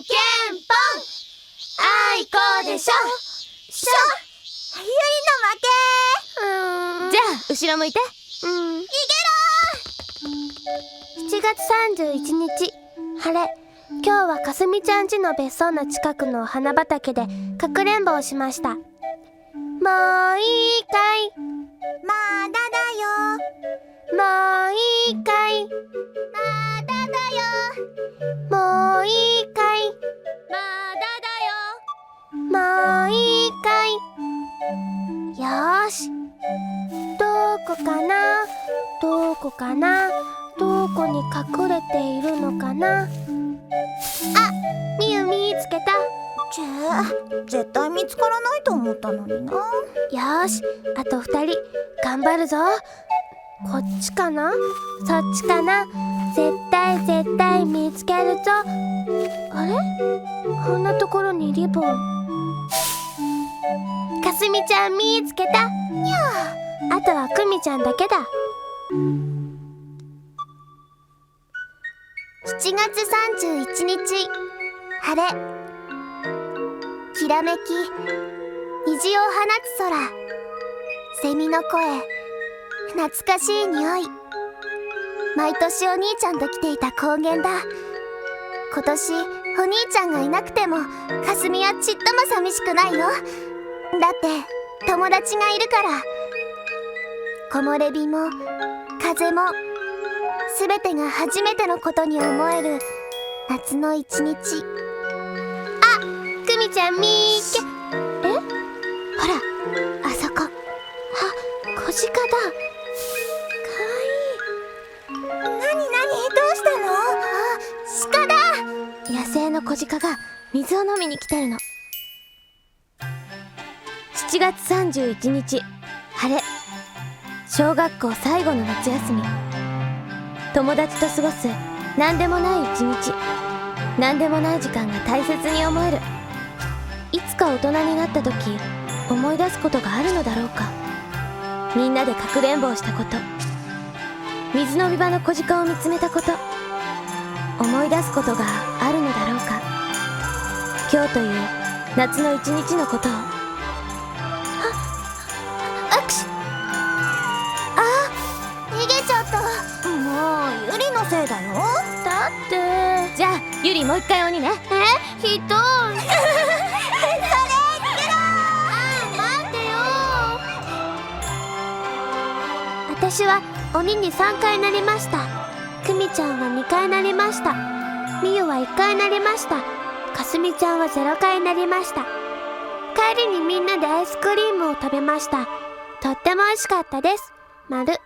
んけんぽんあいこでしょしょゆりの負けじゃあ後ろ向いて。うん。いけろ7月31日晴れ。今日はかすみちゃん家の別荘の近くのお花畑でかくれんぼをしました。もういいかい。まだだよし。どこかな？どこかな？どこに隠れているのかな？あみゆ見つけた。ちぇ絶対見つからないと思ったのにな。よーしあと二人頑張るぞ。こっちかな？そっちかな？絶対絶対見つけるぞ。あれ？こんなところにリボンかすみちゃん見つけた。にゃあとはくみちゃんだけだ。7月31日。晴れ。きらめき。虹を放つ空。セミの声。懐かしい匂い。毎年お兄ちゃんと来ていた高原だ。今年お兄ちゃんがいなくてもかすみはちっとも寂しくないよだって友達がいるから。木漏れ日も風もすべてが初めてのことに思える夏の一日。くみちゃんみーけ。え？ほらあそこ。あ小鹿だ。かわい。いなになにどうしたの？あ鹿だ。野生の小鹿が水を飲みに来てるの7月31日晴れ。小学校最後の夏休み。友達と過ごす何でもない一日。何でもない時間が大切に思える。いつか大人になった時思い出すことがあるのだろうか。みんなでかくれんぼをしたこと。水飲み場の小鹿を見つめたこと。思い出すことがあるのだろうか。今日という夏の一日のことをゆりもう一回鬼ね。え？ひどい。私は鬼に3回なりました。くみちゃんは2回なりました。みゆは1回なりました。かすみちゃんは0回なりました。帰りにみんなでアイスクリームを食べました。とっても美味しかったです。まる